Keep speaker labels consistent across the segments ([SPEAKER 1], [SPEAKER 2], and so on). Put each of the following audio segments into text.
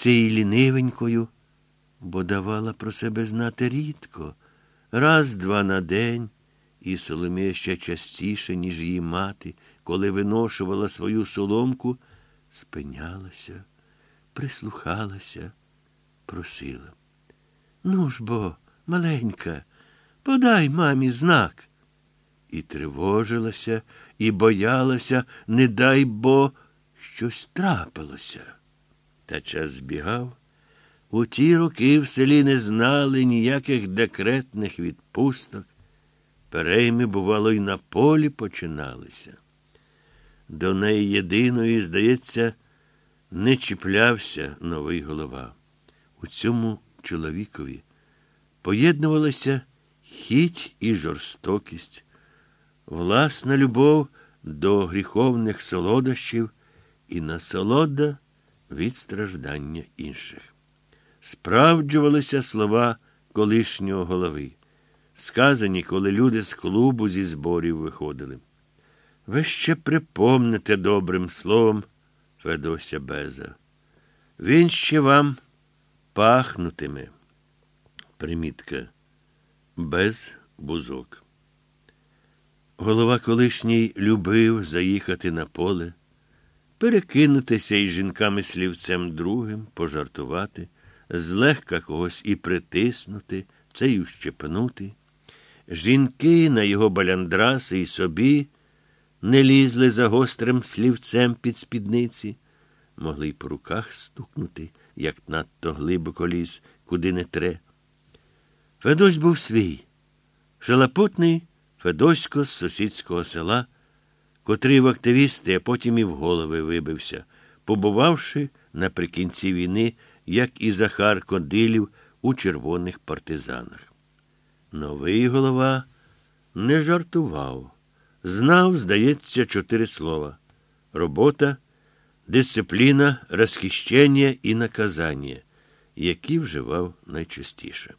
[SPEAKER 1] цією лінивенькою, бо давала про себе знати рідко, раз два на день, і Соломія ще частіше, ніж її мати, коли виношувала свою соломку, спинялася, прислухалася, просила. Ну ж бо, маленька, подай мамі знак. І тривожилася, і боялася, не дай бо, щось трапилося. Та час збігав. У ті роки в селі не знали ніяких декретних відпусток. Перейми, бувало, й на полі починалися. До неї єдиної, здається, не чіплявся новий голова. У цьому чоловікові поєднувалася хіть і жорстокість, власна любов до гріховних солодощів і насолода від страждання інших. Справджувалися слова колишнього голови, сказані, коли люди з клубу зі зборів виходили. Ви ще припомните добрим словом Федося Беза. Він ще вам пахнутиме. Примітка. Без бузок. Голова колишній любив заїхати на поле, перекинутися із жінками слівцем другим, пожартувати, злегка когось і притиснути, це й ущепнути. Жінки на його баляндраси і собі не лізли за гострим слівцем під спідниці, могли й по руках стукнути, як надто глибоко ліз, куди не тре. Федось був свій, шалапутний Федосько з сусідського села, котрий в активісти, а потім і в голови вибився, побувавши наприкінці війни, як і Захар Кодилів у червоних партизанах. Новий голова не жартував. Знав, здається, чотири слова робота, дисципліна, розхищення і наказання, які вживав найчастіше.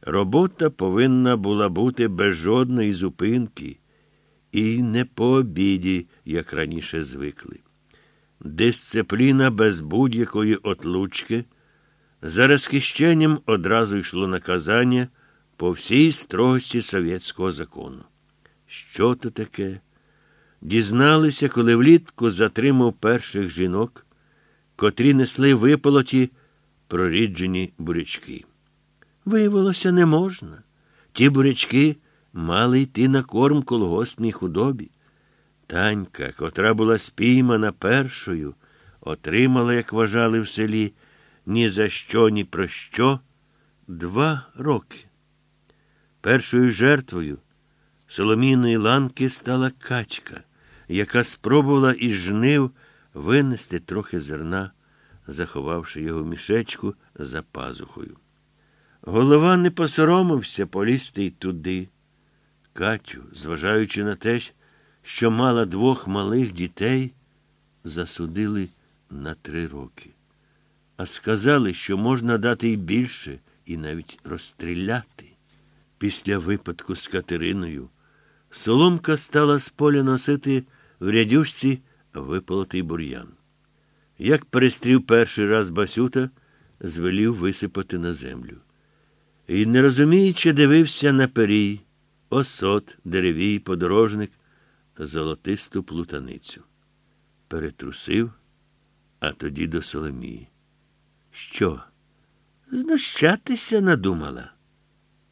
[SPEAKER 1] Робота повинна була бути без жодної зупинки і не по обіді, як раніше звикли. Дисципліна без будь-якої отлучки. За розхищенням одразу йшло наказання по всій строгості совєтського закону. Що то таке? Дізналися, коли влітку затримав перших жінок, котрі несли виполоті проріджені бурячки. Виявилося, не можна. Ті бурячки мали йти на корм колгоспній худобі. Танька, котра була спіймана першою, отримала, як вважали в селі, ні за що, ні про що два роки. Першою жертвою Соломійної ланки стала качка, яка спробувала із жнив винести трохи зерна, заховавши його в мішечку за пазухою. Голова не посоромився полізти й туди. Катю, зважаючи на те, що мала двох малих дітей, засудили на три роки. А сказали, що можна дати й більше, і навіть розстріляти. Після випадку з Катериною Соломка стала з поля носити в рядюшці виполотий бур'ян. Як перестрів перший раз Басюта, звелів висипати на землю. І, не розуміючи, дивився на перій, осот, деревій, подорожник, золотисту плутаницю. Перетрусив, а тоді до Соломії. Що? Знущатися надумала?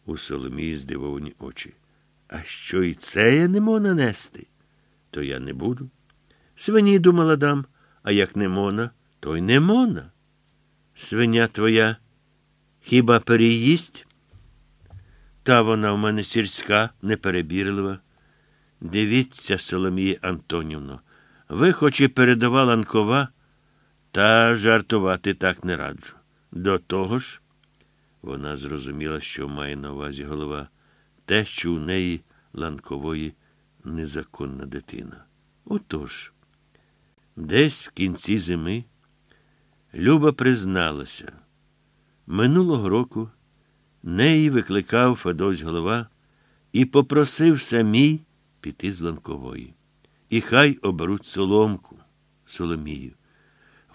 [SPEAKER 1] У Соломії здивовані очі. А що і це я не мона нести? То я не буду. Свині думала дам, а як не мона, то й не мона. Свиня твоя хіба переїсть? Та вона в мене сільська, неперебірлива. Дивіться, Соломія Антонівно, ви хоч і передова ланкова, та жартувати так не раджу. До того ж, вона зрозуміла, що має на увазі голова, те, що у неї ланкової незаконна дитина. Отож, десь в кінці зими Люба призналася, минулого року неї викликав Федось голова і попросив самій піти з ланкової. І хай оберуть соломку, Соломію.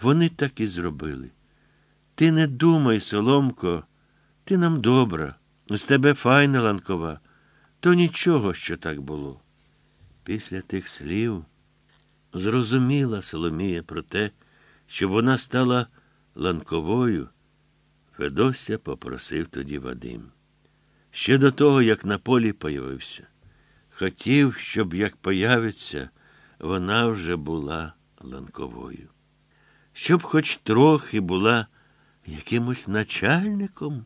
[SPEAKER 1] Вони так і зробили. Ти не думай, Соломко, ти нам добра, з тебе файна ланкова, то нічого, що так було. Після тих слів зрозуміла Соломія про те, що вона стала ланковою. Федося попросив тоді Вадим. Ще до того, як на полі появився. Хотів, щоб як появиться, вона вже була ланковою. Щоб хоч трохи була якимось начальником.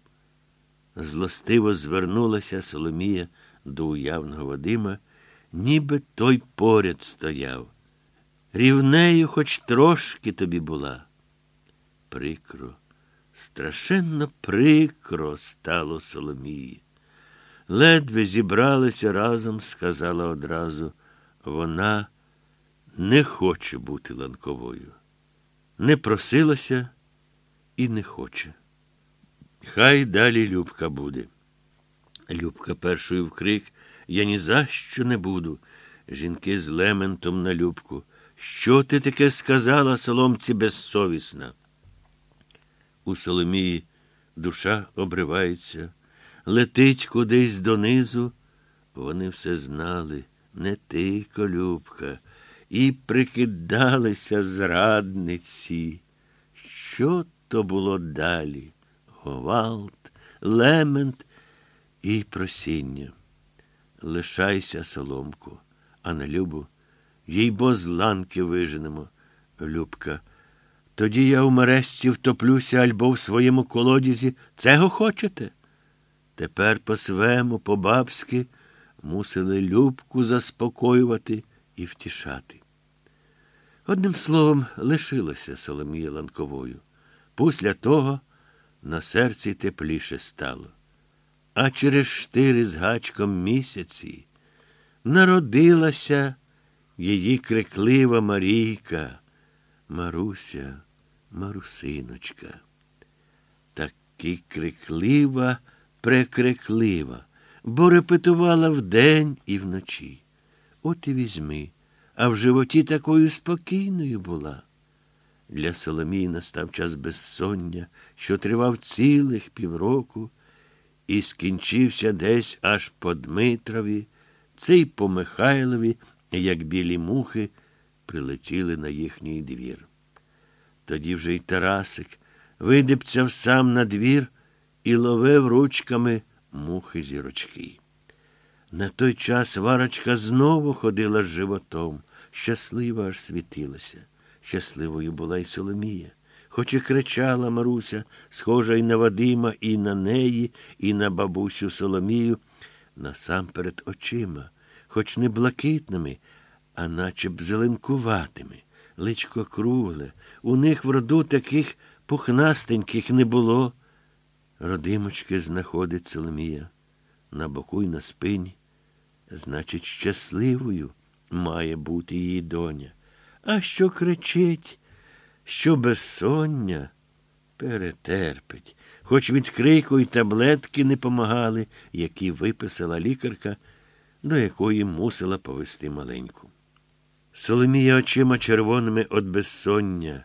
[SPEAKER 1] Злостиво звернулася Соломія до уявного Вадима, ніби той поряд стояв. Рівнею хоч трошки тобі була. Прикро, страшенно прикро стало Соломії. Ледве зібралися разом, сказала одразу. Вона не хоче бути ланковою. Не просилася і не хоче. Хай далі Любка буде. Любка першою вкрик Я ні за що не буду. Жінки з лементом на Любку. Що ти таке сказала, соломці безсовісна? У Соломії душа обривається, летить кудись донизу. Вони все знали, не ти, колюбка, і прикидалися зрадниці. Що то було далі? Говалт, лемент і просіння. Лишайся, соломку, а на любу, їй бо з ланки виженемо, Любка. Тоді я в мережці втоплюся альбо в своєму колодязі. Цего хочете? Тепер по своєму, по бабськи, мусили Любку заспокоювати і втішати. Одним словом, лишилася Соломія Ланковою. Після того на серці тепліше стало. А через штири з гачком місяці народилася її криклива Марійка, Маруся, Марусиночка. Таки криклива, прекриклива, бо репетувала вдень і вночі. От і візьми, а в животі такою спокійною була. Для Соломії настав час безсоння, що тривав цілих півроку, і скінчився десь аж по Дмитрові, цей по Михайлові, як білі мухи, прилетіли на їхній двір. Тоді вже й Тарасик видипцяв сам на двір і ловив ручками мухи зірочки. На той час Варочка знову ходила з животом, щаслива аж світилася. Щасливою була й Соломія, хоч і кричала Маруся, схожа й на Вадима, і на неї, і на бабусю Соломію, насамперед очима, хоч не блакитними, а наче б зеленкуватими, личко кругле. У них в роду таких пухнастеньких не було. Родимочки знаходить Соломія на боку й на спині. Значить, щасливою має бути її доня. А що кричить, що безсоння перетерпить, хоч від крику й таблетки не помагали, які виписала лікарка, до якої мусила повести маленьку. Соломія очима червоними від безсоння,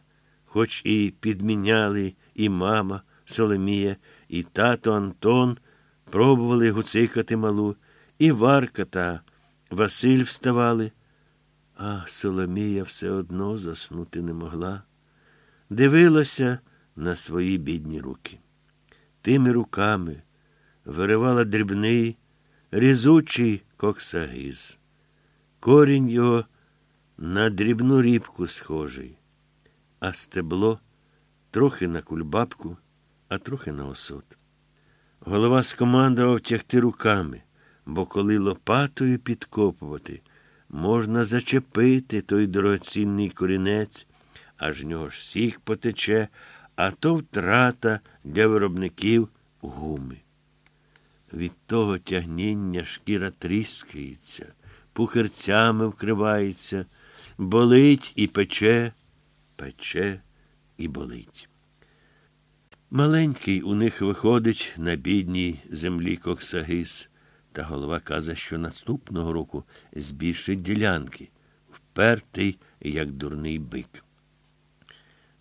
[SPEAKER 1] хоч і підміняли і мама Соломія, і тато Антон пробували гуцикати малу, і Варка та Василь вставали. А Соломія все одно заснути не могла. Дивилася на свої бідні руки. Тими руками виривала дрібний, різучий коксагіз. Корінь його на дрібну рібку схожий, а стебло трохи на кульбабку, а трохи на осот. Голова скомандував тягти руками, бо коли лопатою підкопувати можна зачепити той дорогоцінний корінець, аж нього ж сік потече, а то втрата для виробників гуми. Від того тягніння шкіра тріскається, пухерцями вкривається, болить і пече, пече і болить. Маленький у них виходить на бідній землі коксагис. Та голова каже, що наступного року збільшить ділянки, впертий, як дурний бик.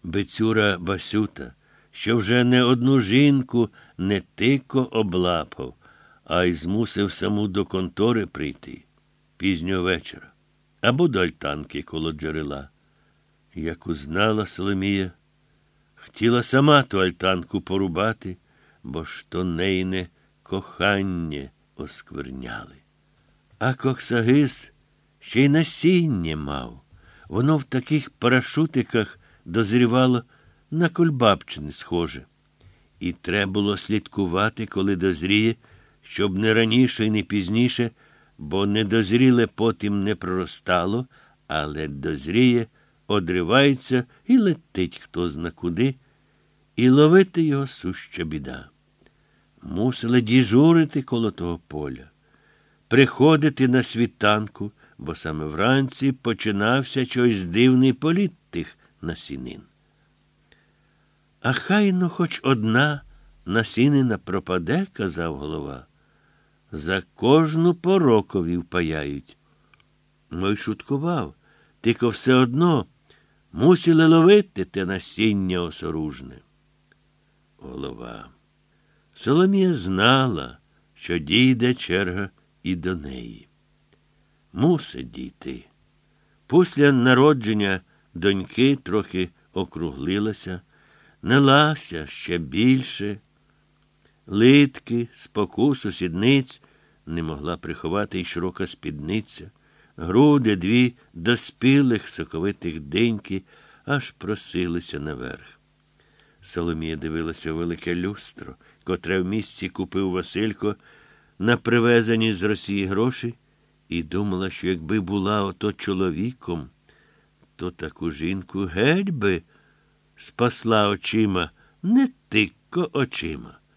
[SPEAKER 1] Бецюра Басюта, що вже не одну жінку не тико облапав, а й змусив саму до контори прийти пізнього вечора або до альтанки коло джерела. Як узнала Соломія, хотіла сама ту альтанку порубати, бо ж то нейне кохання оскверняли. А коксагис ще й насіння мав. Воно в таких парашутиках дозрівало на кульбабчини схоже. І треба було слідкувати, коли дозріє, щоб не раніше і не пізніше, бо недозріле потім не проростало, але дозріє, одривається і летить хто зна куди, і ловити його суща біда. Мусили діжурити коло того поля, приходити на світанку, бо саме вранці починався чогось дивний політ тих насінин. А хай ну хоч одна насінина пропаде, казав голова. За кожну порокові впаяють. Мой шуткував, тільки все одно мусили ловити те насіння осоружне. Голова. Соломія знала, що дійде черга і до неї. Мусить дійти. Після народження доньки трохи округлилася, нелася ще більше. Литки, спокусу, сідниць не могла приховати й широка спідниця, груди дві доспілих соковитих деньки аж просилися наверх. Соломія дивилася в велике люстро, котре в місці купив Василько на привезені з Росії гроші, і думала, що якби була ото чоловіком, то таку жінку геть би спасла очима, не тикко очима.